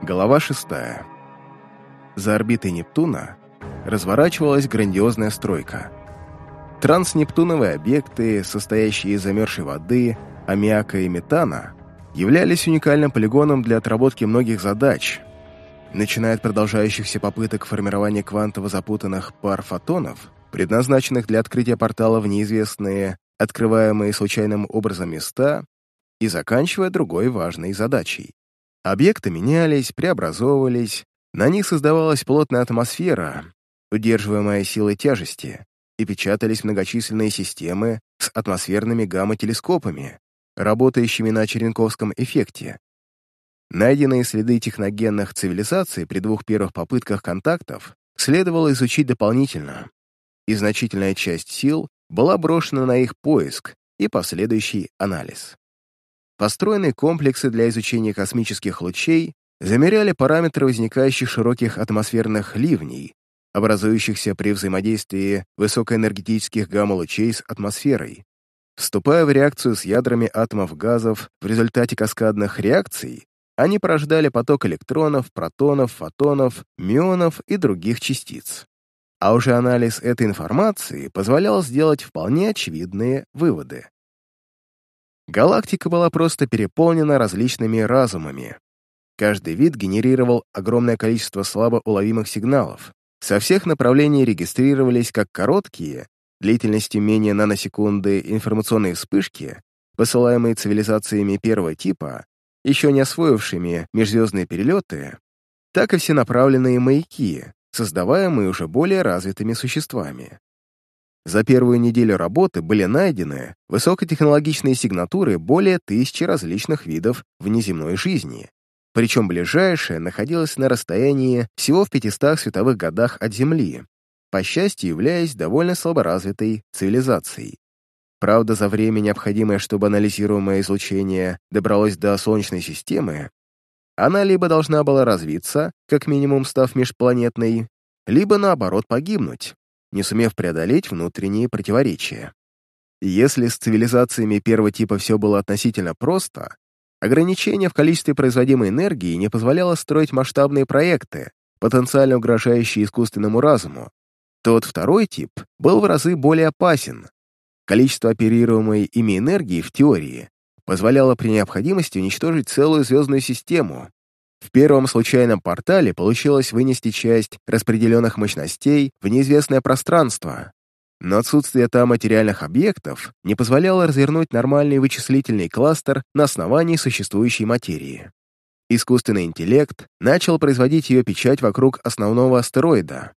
Глава 6. За орбитой Нептуна разворачивалась грандиозная стройка. Транснептуновые объекты, состоящие из замерзшей воды, аммиака и метана, являлись уникальным полигоном для отработки многих задач, начиная от продолжающихся попыток формирования квантово запутанных пар фотонов, предназначенных для открытия портала в неизвестные, открываемые случайным образом места, и заканчивая другой важной задачей Объекты менялись, преобразовывались, на них создавалась плотная атмосфера, удерживаемая силой тяжести, и печатались многочисленные системы с атмосферными гамма-телескопами, работающими на Черенковском эффекте. Найденные следы техногенных цивилизаций при двух первых попытках контактов следовало изучить дополнительно, и значительная часть сил была брошена на их поиск и последующий анализ. Построенные комплексы для изучения космических лучей замеряли параметры возникающих широких атмосферных ливней, образующихся при взаимодействии высокоэнергетических гамма-лучей с атмосферой. Вступая в реакцию с ядрами атомов газов в результате каскадных реакций, они порождали поток электронов, протонов, фотонов, мионов и других частиц. А уже анализ этой информации позволял сделать вполне очевидные выводы. Галактика была просто переполнена различными разумами. Каждый вид генерировал огромное количество слабо уловимых сигналов. Со всех направлений регистрировались как короткие, длительностью менее наносекунды, информационные вспышки, посылаемые цивилизациями первого типа, еще не освоившими межзвездные перелеты, так и всенаправленные маяки, создаваемые уже более развитыми существами. За первую неделю работы были найдены высокотехнологичные сигнатуры более тысячи различных видов внеземной жизни, причем ближайшая находилась на расстоянии всего в 500 световых годах от Земли, по счастью, являясь довольно слаборазвитой цивилизацией. Правда, за время, необходимое, чтобы анализируемое излучение добралось до Солнечной системы, она либо должна была развиться, как минимум став межпланетной, либо, наоборот, погибнуть, не сумев преодолеть внутренние противоречия. Если с цивилизациями первого типа все было относительно просто, ограничение в количестве производимой энергии не позволяло строить масштабные проекты, потенциально угрожающие искусственному разуму, тот второй тип был в разы более опасен. Количество оперируемой ими энергии в теории позволяло при необходимости уничтожить целую звездную систему, в первом случайном портале получилось вынести часть распределенных мощностей в неизвестное пространство, но отсутствие там материальных объектов не позволяло развернуть нормальный вычислительный кластер на основании существующей материи. Искусственный интеллект начал производить ее печать вокруг основного астероида.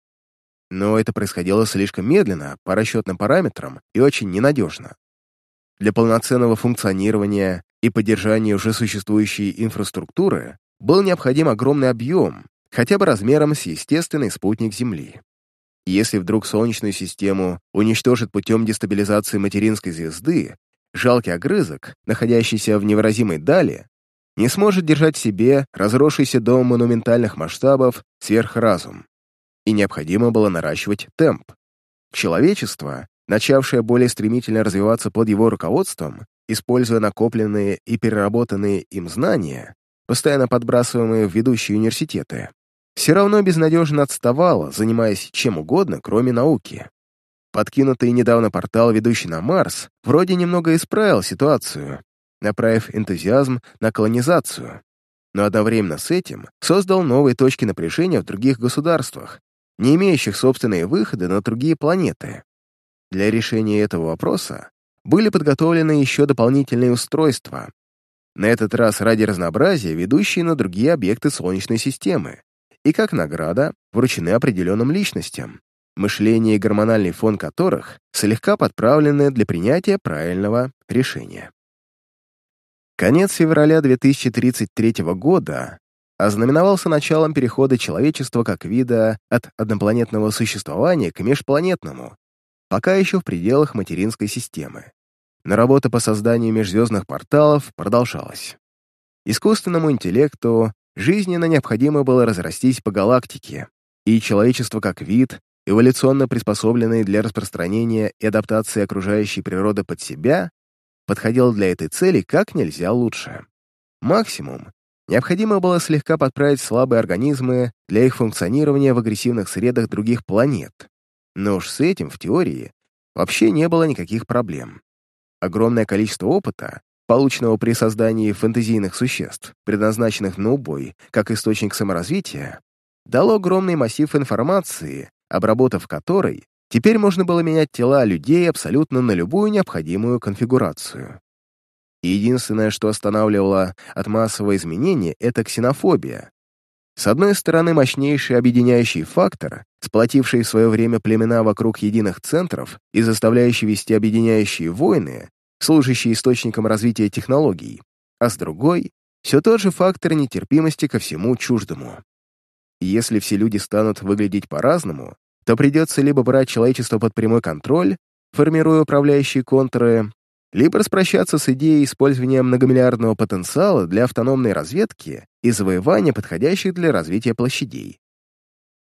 Но это происходило слишком медленно, по расчетным параметрам, и очень ненадежно. Для полноценного функционирования и поддержания уже существующей инфраструктуры был необходим огромный объем, хотя бы размером с естественный спутник Земли. Если вдруг Солнечную систему уничтожит путем дестабилизации материнской звезды, жалкий огрызок, находящийся в невыразимой дали, не сможет держать в себе разросшийся до монументальных масштабов сверхразум. И необходимо было наращивать темп. Человечество, начавшее более стремительно развиваться под его руководством, используя накопленные и переработанные им знания, постоянно подбрасываемые в ведущие университеты, все равно безнадежно отставала, занимаясь чем угодно, кроме науки. Подкинутый недавно портал, ведущий на Марс, вроде немного исправил ситуацию, направив энтузиазм на колонизацию, но одновременно с этим создал новые точки напряжения в других государствах, не имеющих собственные выходы на другие планеты. Для решения этого вопроса были подготовлены еще дополнительные устройства, на этот раз ради разнообразия ведущие на другие объекты Солнечной системы, и как награда вручены определенным личностям, мышление и гормональный фон которых слегка подправлены для принятия правильного решения. Конец февраля 2033 года ознаменовался началом перехода человечества как вида от однопланетного существования к межпланетному, пока еще в пределах материнской системы но работа по созданию межзвездных порталов продолжалась. Искусственному интеллекту жизненно необходимо было разрастись по галактике, и человечество как вид, эволюционно приспособленный для распространения и адаптации окружающей природы под себя, подходило для этой цели как нельзя лучше. Максимум, необходимо было слегка подправить слабые организмы для их функционирования в агрессивных средах других планет. Но уж с этим, в теории, вообще не было никаких проблем. Огромное количество опыта, полученного при создании фэнтезийных существ, предназначенных на убой, как источник саморазвития, дало огромный массив информации, обработав которой, теперь можно было менять тела людей абсолютно на любую необходимую конфигурацию. единственное, что останавливало от массового изменения, это ксенофобия. С одной стороны, мощнейший объединяющий фактор, сплотивший в свое время племена вокруг единых центров и заставляющий вести объединяющие войны, служащие источником развития технологий, а с другой — все тот же фактор нетерпимости ко всему чуждому. Если все люди станут выглядеть по-разному, то придется либо брать человечество под прямой контроль, формируя управляющие контуры, либо распрощаться с идеей использования многомиллиардного потенциала для автономной разведки и завоевания подходящих для развития площадей.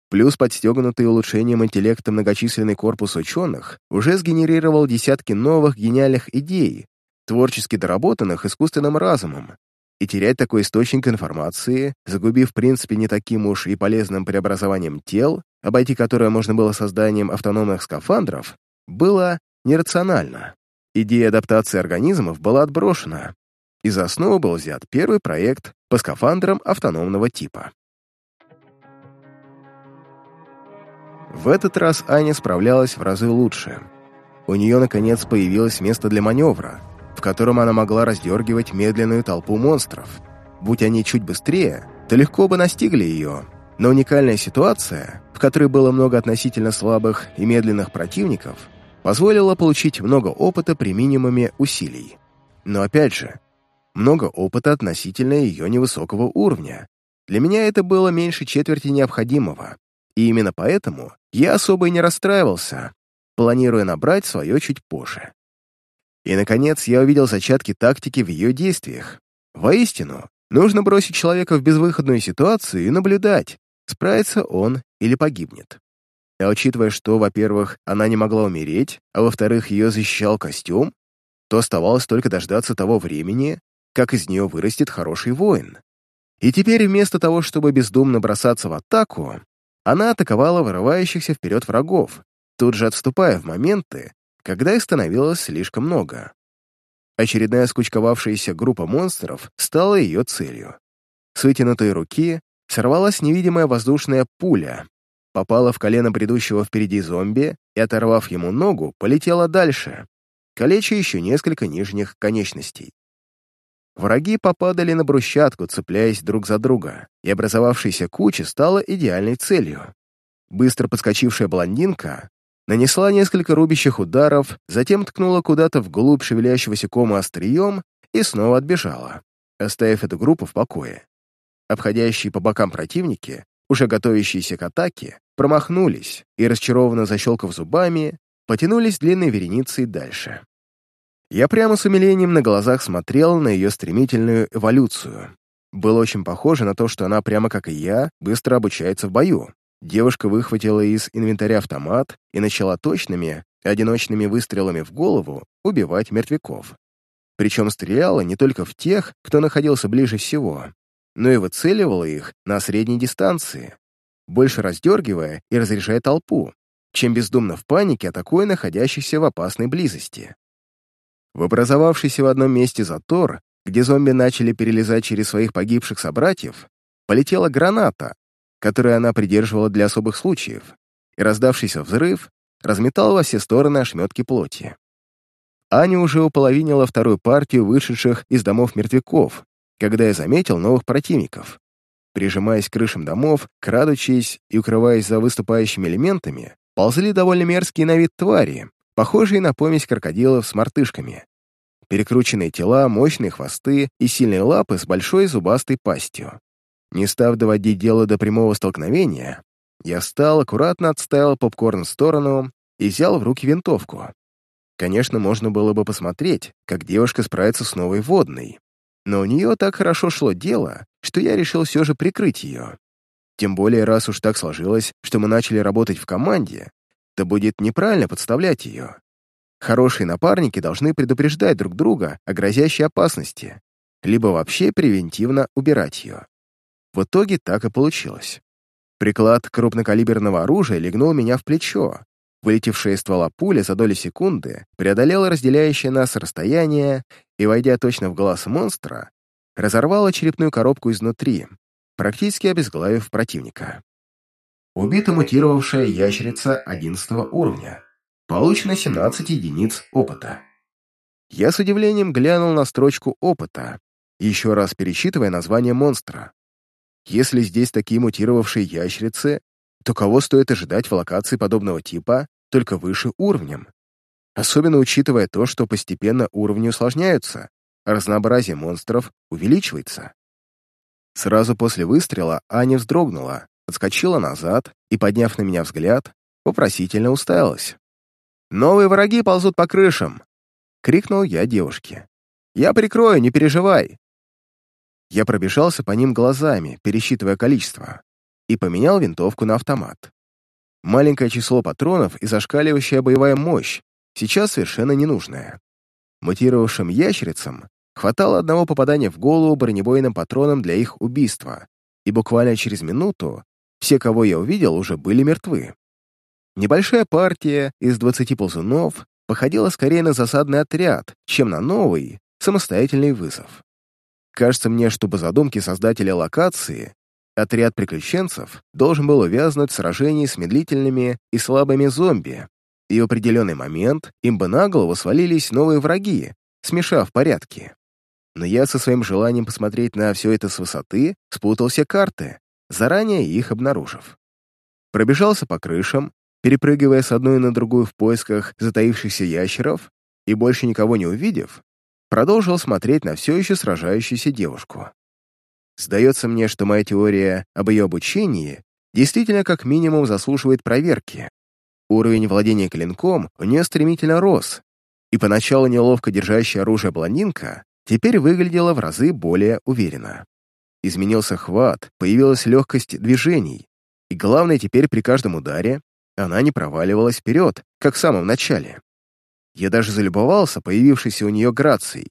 Плюс подстегнутый улучшением интеллекта многочисленный корпус ученых уже сгенерировал десятки новых гениальных идей, творчески доработанных искусственным разумом, и терять такой источник информации, загубив в принципе не таким уж и полезным преобразованием тел, обойти которое можно было созданием автономных скафандров, было нерационально. Идея адаптации организмов была отброшена, и за основу был взят первый проект по скафандрам автономного типа. В этот раз Аня справлялась в разы лучше. У нее, наконец, появилось место для маневра — в котором она могла раздергивать медленную толпу монстров. Будь они чуть быстрее, то легко бы настигли ее. Но уникальная ситуация, в которой было много относительно слабых и медленных противников, позволила получить много опыта при минимуме усилий. Но опять же, много опыта относительно ее невысокого уровня. Для меня это было меньше четверти необходимого, и именно поэтому я особо и не расстраивался, планируя набрать свое чуть позже. И, наконец, я увидел зачатки тактики в ее действиях. Воистину, нужно бросить человека в безвыходную ситуацию и наблюдать, справится он или погибнет. А учитывая, что, во-первых, она не могла умереть, а во-вторых, ее защищал костюм, то оставалось только дождаться того времени, как из нее вырастет хороший воин. И теперь вместо того, чтобы бездумно бросаться в атаку, она атаковала вырывающихся вперед врагов, тут же отступая в моменты, когда их становилось слишком много. Очередная скучковавшаяся группа монстров стала ее целью. С вытянутой руки сорвалась невидимая воздушная пуля, попала в колено предыдущего впереди зомби и, оторвав ему ногу, полетела дальше, калеча еще несколько нижних конечностей. Враги попадали на брусчатку, цепляясь друг за друга, и образовавшаяся куча стала идеальной целью. Быстро подскочившая блондинка нанесла несколько рубящих ударов, затем ткнула куда-то вглубь шевелящегося кома острием и снова отбежала, оставив эту группу в покое. Обходящие по бокам противники, уже готовящиеся к атаке, промахнулись и, расчарованно защелкав зубами, потянулись длинной вереницей дальше. Я прямо с умилением на глазах смотрел на ее стремительную эволюцию. Было очень похоже на то, что она, прямо как и я, быстро обучается в бою, Девушка выхватила из инвентаря автомат и начала точными, одиночными выстрелами в голову убивать мертвяков. Причем стреляла не только в тех, кто находился ближе всего, но и выцеливала их на средней дистанции, больше раздергивая и разряжая толпу, чем бездумно в панике атакуя находящихся в опасной близости. В образовавшийся в одном месте затор, где зомби начали перелезать через своих погибших собратьев, полетела граната, которые она придерживала для особых случаев, и раздавшийся взрыв разметал во все стороны ошметки плоти. Аня уже уполовинила вторую партию вышедших из домов мертвяков, когда я заметил новых противников. Прижимаясь к крышам домов, крадучись и укрываясь за выступающими элементами, ползли довольно мерзкие на вид твари, похожие на помесь крокодилов с мартышками. Перекрученные тела, мощные хвосты и сильные лапы с большой зубастой пастью. Не став доводить дело до прямого столкновения, я встал, аккуратно отставил попкорн в сторону и взял в руки винтовку. Конечно, можно было бы посмотреть, как девушка справится с новой водной, но у нее так хорошо шло дело, что я решил все же прикрыть ее. Тем более, раз уж так сложилось, что мы начали работать в команде, то будет неправильно подставлять ее. Хорошие напарники должны предупреждать друг друга о грозящей опасности, либо вообще превентивно убирать ее. В итоге так и получилось. Приклад крупнокалиберного оружия легнул меня в плечо. Вылетевшая из ствола пуля за доли секунды преодолела разделяющее нас расстояние и, войдя точно в глаз монстра, разорвала черепную коробку изнутри, практически обезглавив противника. Убита мутировавшая ящерица 11 уровня. Получено 17 единиц опыта. Я с удивлением глянул на строчку опыта, еще раз перечитывая название монстра. Если здесь такие мутировавшие ящерицы, то кого стоит ожидать в локации подобного типа только выше уровнем? Особенно учитывая то, что постепенно уровни усложняются, а разнообразие монстров увеличивается. Сразу после выстрела Аня вздрогнула, отскочила назад и, подняв на меня взгляд, вопросительно уставилась. «Новые враги ползут по крышам!» — крикнул я девушке. «Я прикрою, не переживай!» Я пробежался по ним глазами, пересчитывая количество, и поменял винтовку на автомат. Маленькое число патронов и зашкаливающая боевая мощь, сейчас совершенно ненужная. Мутировавшим ящерицам хватало одного попадания в голову бронебойным патроном для их убийства, и буквально через минуту все, кого я увидел, уже были мертвы. Небольшая партия из 20 ползунов походила скорее на засадный отряд, чем на новый, самостоятельный вызов. Кажется мне, что по задумке создателя локации отряд приключенцев должен был увязнуть в сражении с медлительными и слабыми зомби, и в определенный момент им бы на голову свалились новые враги, смешав порядки. Но я со своим желанием посмотреть на все это с высоты спутал все карты, заранее их обнаружив. Пробежался по крышам, перепрыгивая с одной на другую в поисках затаившихся ящеров, и больше никого не увидев, продолжил смотреть на все еще сражающуюся девушку. Сдается мне, что моя теория об ее обучении действительно как минимум заслуживает проверки. Уровень владения клинком у нее стремительно рос, и поначалу неловко держащая оружие блондинка теперь выглядела в разы более уверенно. Изменился хват, появилась легкость движений, и главное, теперь при каждом ударе она не проваливалась вперед, как в самом начале. Я даже залюбовался появившейся у нее грацией.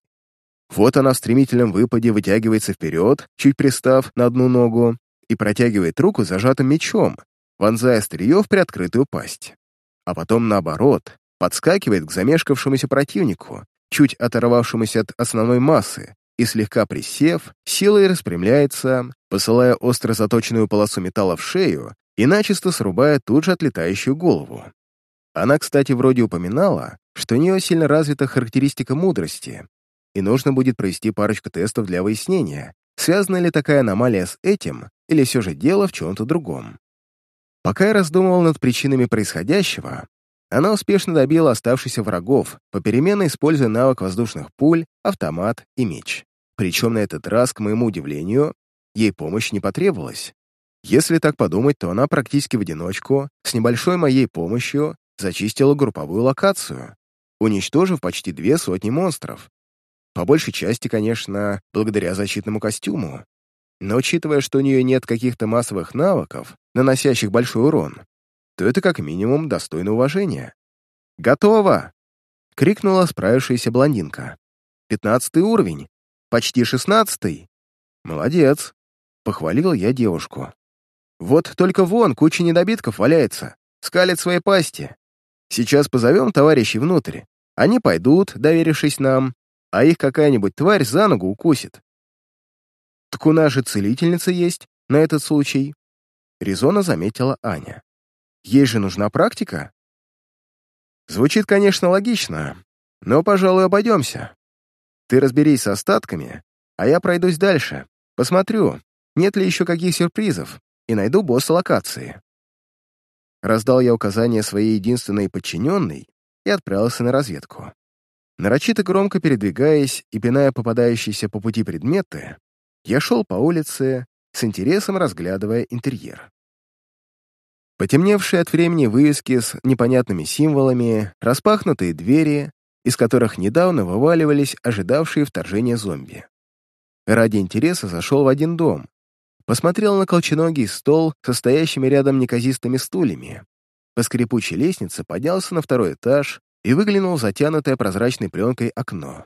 Вот она в стремительном выпаде вытягивается вперед, чуть пристав на одну ногу, и протягивает руку зажатым мечом, вонзая острие в приоткрытую пасть. А потом, наоборот, подскакивает к замешкавшемуся противнику, чуть оторвавшемуся от основной массы, и, слегка присев, силой распрямляется, посылая остро заточенную полосу металла в шею и начисто срубая тут же отлетающую голову. Она, кстати, вроде упоминала, что у нее сильно развита характеристика мудрости, и нужно будет провести парочку тестов для выяснения, связана ли такая аномалия с этим, или все же дело в чем-то другом. Пока я раздумывал над причинами происходящего, она успешно добила оставшихся врагов, попеременно используя навык воздушных пуль, автомат и меч. Причем на этот раз, к моему удивлению, ей помощь не потребовалась. Если так подумать, то она практически в одиночку, с небольшой моей помощью, зачистила групповую локацию, уничтожив почти две сотни монстров. По большей части, конечно, благодаря защитному костюму. Но учитывая, что у нее нет каких-то массовых навыков, наносящих большой урон, то это как минимум достойно уважения. «Готово!» — крикнула справившаяся блондинка. «Пятнадцатый уровень. Почти шестнадцатый. Молодец!» — похвалил я девушку. «Вот только вон куча недобитков валяется, скалит свои пасти. Сейчас позовем товарищей внутрь. Они пойдут, доверившись нам, а их какая-нибудь тварь за ногу укусит. Так у нас же целительница есть на этот случай. Резонно заметила Аня. Ей же нужна практика. Звучит, конечно, логично, но, пожалуй, обойдемся. Ты разберись с остатками, а я пройдусь дальше, посмотрю, нет ли еще каких сюрпризов, и найду босса локации. Раздал я указание своей единственной подчиненной и отправился на разведку. Нарочито громко передвигаясь и пиная попадающиеся по пути предметы, я шел по улице, с интересом разглядывая интерьер. Потемневшие от времени вывески с непонятными символами, распахнутые двери, из которых недавно вываливались ожидавшие вторжения зомби. Ради интереса зашел в один дом, посмотрел на колченогий стол со стоящими рядом неказистыми стульями. По скрипучей лестнице поднялся на второй этаж и выглянул затянутое прозрачной пленкой окно.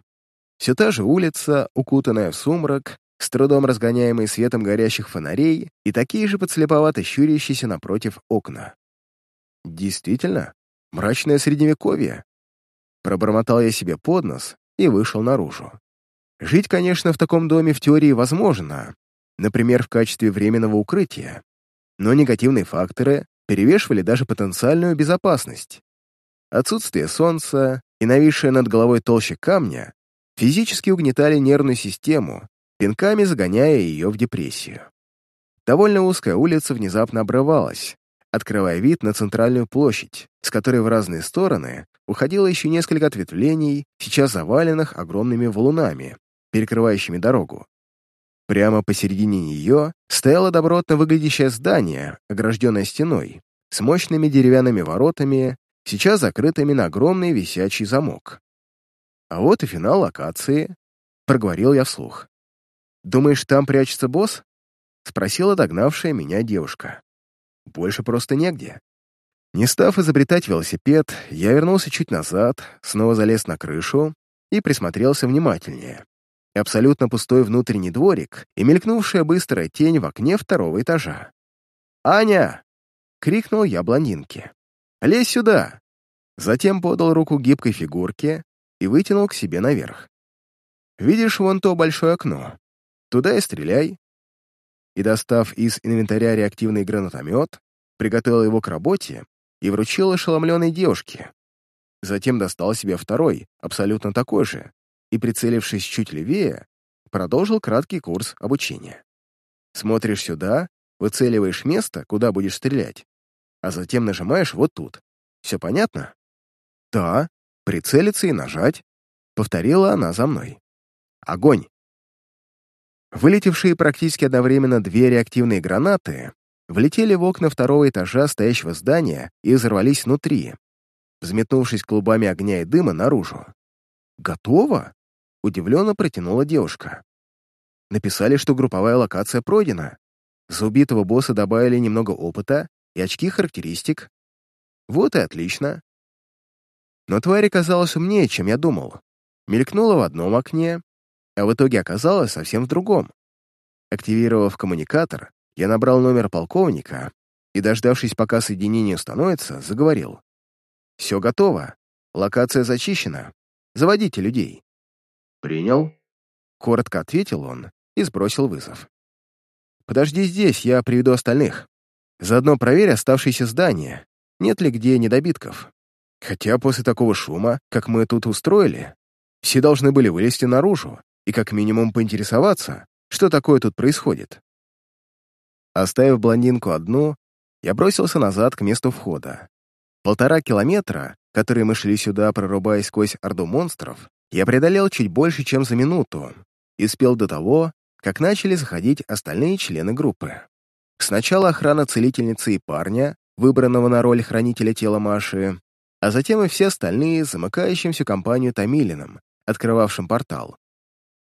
Все та же улица, укутанная в сумрак, с трудом разгоняемый светом горящих фонарей и такие же подслеповато щурящиеся напротив окна. Действительно, мрачное средневековье. Пробормотал я себе под нос и вышел наружу. Жить, конечно, в таком доме в теории возможно, например, в качестве временного укрытия, но негативные факторы перевешивали даже потенциальную безопасность. Отсутствие солнца и нависшая над головой толща камня физически угнетали нервную систему, пинками загоняя ее в депрессию. Довольно узкая улица внезапно обрывалась, открывая вид на центральную площадь, с которой в разные стороны уходило еще несколько ответвлений, сейчас заваленных огромными валунами, перекрывающими дорогу. Прямо посередине нее стояло добротно выглядящее здание, огражденное стеной, с мощными деревянными воротами, сейчас закрытыми на огромный висячий замок. А вот и финал локации, проговорил я вслух. «Думаешь, там прячется босс?» — спросила догнавшая меня девушка. «Больше просто негде». Не став изобретать велосипед, я вернулся чуть назад, снова залез на крышу и присмотрелся внимательнее. Абсолютно пустой внутренний дворик и мелькнувшая быстрая тень в окне второго этажа. «Аня!» — крикнул я блондинке. «Лезь сюда!» Затем подал руку гибкой фигурке и вытянул к себе наверх. «Видишь вон то большое окно? Туда и стреляй». И, достав из инвентаря реактивный гранатомет, приготовил его к работе и вручил ошеломленной девушке. Затем достал себе второй, абсолютно такой же, и, прицелившись чуть левее, продолжил краткий курс обучения. Смотришь сюда, выцеливаешь место, куда будешь стрелять, а затем нажимаешь вот тут. Все понятно? Да, прицелиться и нажать, повторила она за мной. Огонь! Вылетевшие практически одновременно две реактивные гранаты влетели в окна второго этажа стоящего здания и взорвались внутри, взметнувшись клубами огня и дыма наружу. «Готово?» — удивленно протянула девушка. Написали, что групповая локация пройдена. За убитого босса добавили немного опыта и очки характеристик. Вот и отлично. Но тварь оказалась умнее, чем я думал. Мелькнула в одном окне, а в итоге оказалась совсем в другом. Активировав коммуникатор, я набрал номер полковника и, дождавшись, пока соединение установится, заговорил. «Все готово. Локация зачищена. Заводите людей». «Принял», — коротко ответил он и сбросил вызов. «Подожди здесь, я приведу остальных. Заодно проверь оставшиеся здания, нет ли где недобитков. Хотя после такого шума, как мы тут устроили, все должны были вылезти наружу и как минимум поинтересоваться, что такое тут происходит. Оставив блондинку одну, я бросился назад к месту входа. Полтора километра, которые мы шли сюда, прорубаясь сквозь орду монстров, я преодолел чуть больше, чем за минуту, и успел до того, как начали заходить остальные члены группы. Сначала охрана целительницы и парня, выбранного на роль хранителя тела Маши, а затем и все остальные, замыкающим всю компанию Томилиным, открывавшим портал.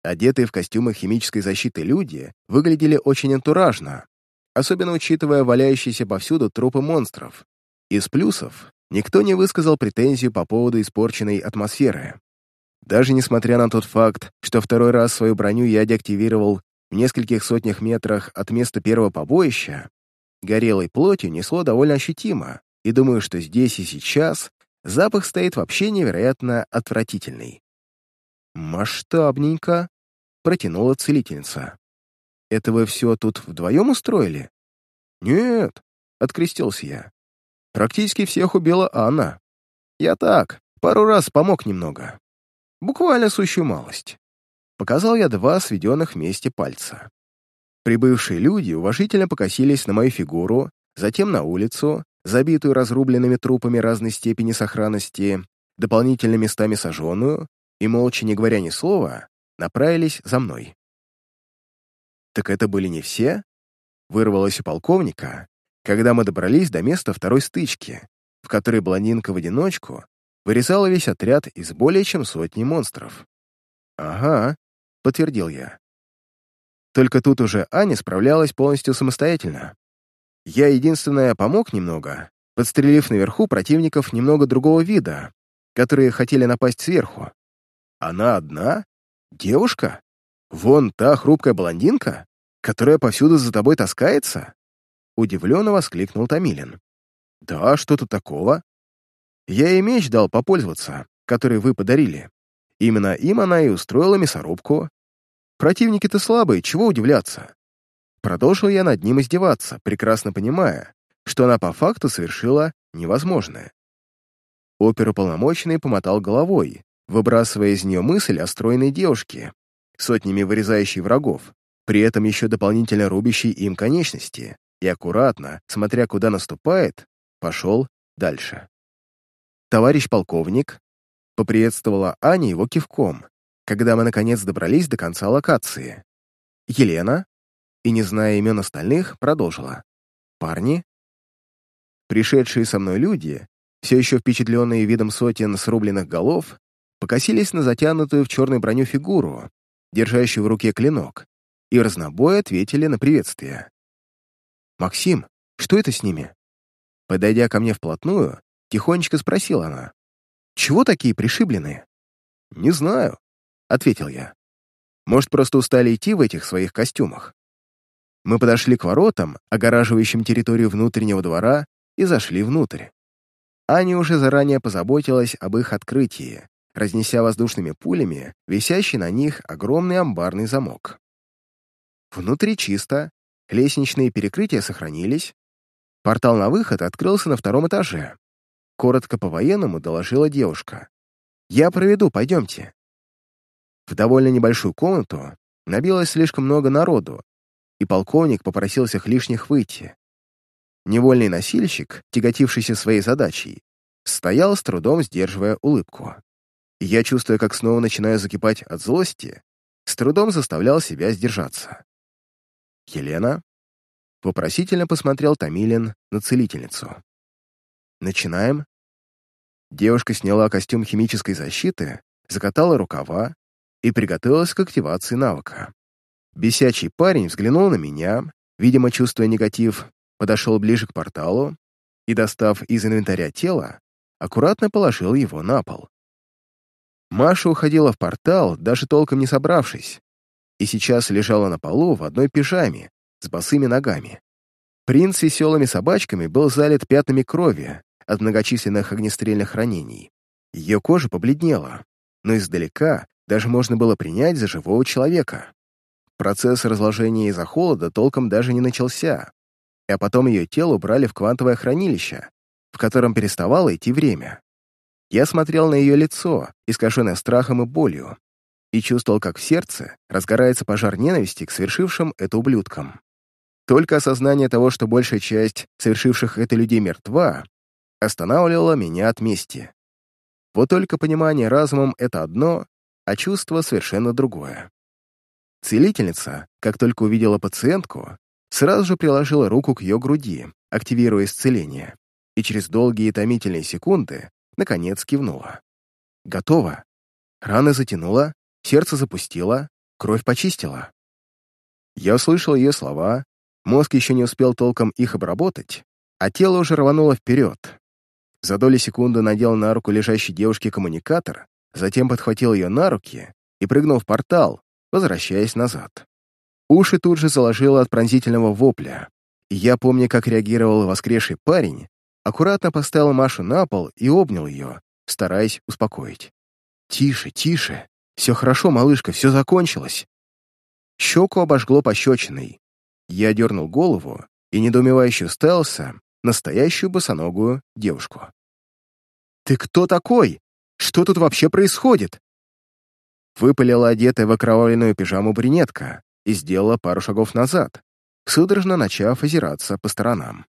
Одетые в костюмы химической защиты люди выглядели очень антуражно, особенно учитывая валяющиеся повсюду трупы монстров. Из плюсов никто не высказал претензию по поводу испорченной атмосферы. Даже несмотря на тот факт, что второй раз свою броню я деактивировал в нескольких сотнях метрах от места первого побоища, горелой плотью несло довольно ощутимо, и думаю, что здесь и сейчас запах стоит вообще невероятно отвратительный. «Масштабненько», — протянула целительница. Это вы все тут вдвоем устроили?» «Нет», — открестился я. «Практически всех убила Анна. Я так, пару раз помог немного. Буквально сущую малость». Показал я два сведенных вместе пальца. Прибывшие люди уважительно покосились на мою фигуру, затем на улицу, забитую разрубленными трупами разной степени сохранности, дополнительно местами сожженную, и, молча не говоря ни слова, направились за мной. «Так это были не все?» Вырвалось у полковника, когда мы добрались до места второй стычки, в которой блондинка в одиночку вырезала весь отряд из более чем сотни монстров. «Ага», — подтвердил я. Только тут уже Аня справлялась полностью самостоятельно. Я единственное помог немного, подстрелив наверху противников немного другого вида, которые хотели напасть сверху. Она одна? «Девушка? Вон та хрупкая блондинка, которая повсюду за тобой таскается?» Удивленно воскликнул Томилин. «Да, что-то такого. Я ей меч дал попользоваться, который вы подарили. Именно им она и устроила мясорубку. Противники-то слабые, чего удивляться?» Продолжил я над ним издеваться, прекрасно понимая, что она по факту совершила невозможное. Оперуполномоченный помотал головой, выбрасывая из нее мысль о стройной девушке, сотнями вырезающей врагов, при этом еще дополнительно рубящей им конечности, и аккуратно, смотря куда наступает, пошел дальше. «Товарищ полковник», — поприветствовала Аня его кивком, когда мы наконец добрались до конца локации. «Елена?» И, не зная имен остальных, продолжила. «Парни?» Пришедшие со мной люди, все еще впечатленные видом сотен срубленных голов, покосились на затянутую в черную броню фигуру, держащую в руке клинок, и разнобой ответили на приветствие. «Максим, что это с ними?» Подойдя ко мне вплотную, тихонечко спросила она. «Чего такие пришибленные?» «Не знаю», — ответил я. «Может, просто устали идти в этих своих костюмах?» Мы подошли к воротам, огораживающим территорию внутреннего двора, и зашли внутрь. Аня уже заранее позаботилась об их открытии, разнеся воздушными пулями висящий на них огромный амбарный замок. Внутри чисто, лестничные перекрытия сохранились, портал на выход открылся на втором этаже. Коротко по-военному доложила девушка. «Я проведу, пойдемте». В довольно небольшую комнату набилось слишком много народу, и полковник попросил всех лишних выйти. Невольный носильщик, тяготившийся своей задачей, стоял с трудом, сдерживая улыбку. Я, чувствуя, как снова начинаю закипать от злости, с трудом заставлял себя сдержаться. «Елена?» — вопросительно посмотрел Томилин на целительницу. «Начинаем?» Девушка сняла костюм химической защиты, закатала рукава и приготовилась к активации навыка. Бесячий парень взглянул на меня, видимо, чувствуя негатив, подошел ближе к порталу и, достав из инвентаря тело, аккуратно положил его на пол. Маша уходила в портал, даже толком не собравшись, и сейчас лежала на полу в одной пижаме, с босыми ногами. Принц с веселыми собачками был залит пятнами крови от многочисленных огнестрельных ранений. Ее кожа побледнела, но издалека даже можно было принять за живого человека. Процесс разложения из-за холода толком даже не начался, а потом ее тело убрали в квантовое хранилище, в котором переставало идти время. Я смотрел на ее лицо, искаженное страхом и болью, и чувствовал, как в сердце разгорается пожар ненависти к совершившим это ублюдкам. Только осознание того, что большая часть совершивших это людей мертва, останавливало меня от мести. Вот только понимание разумом — это одно, а чувство — совершенно другое. Целительница, как только увидела пациентку, сразу же приложила руку к ее груди, активируя исцеление, и через долгие томительные секунды наконец кивнула. Готово. Раны затянула, сердце запустила, кровь почистила. Я услышал ее слова, мозг еще не успел толком их обработать, а тело уже рвануло вперед. За доли секунды надел на руку лежащей девушки коммуникатор, затем подхватил ее на руки и прыгнул в портал, возвращаясь назад. Уши тут же заложило от пронзительного вопля. И я, помня, как реагировал воскресший парень, аккуратно поставил Машу на пол и обнял ее, стараясь успокоить. «Тише, тише. Все хорошо, малышка, все закончилось». Щеку обожгло пощечиной. Я дернул голову и недоумевающе уставился настоящую босоногую девушку. «Ты кто такой? Что тут вообще происходит?» Выпалила одетая в окровавленную пижаму брюнетка, и сделала пару шагов назад, судорожно начав озираться по сторонам.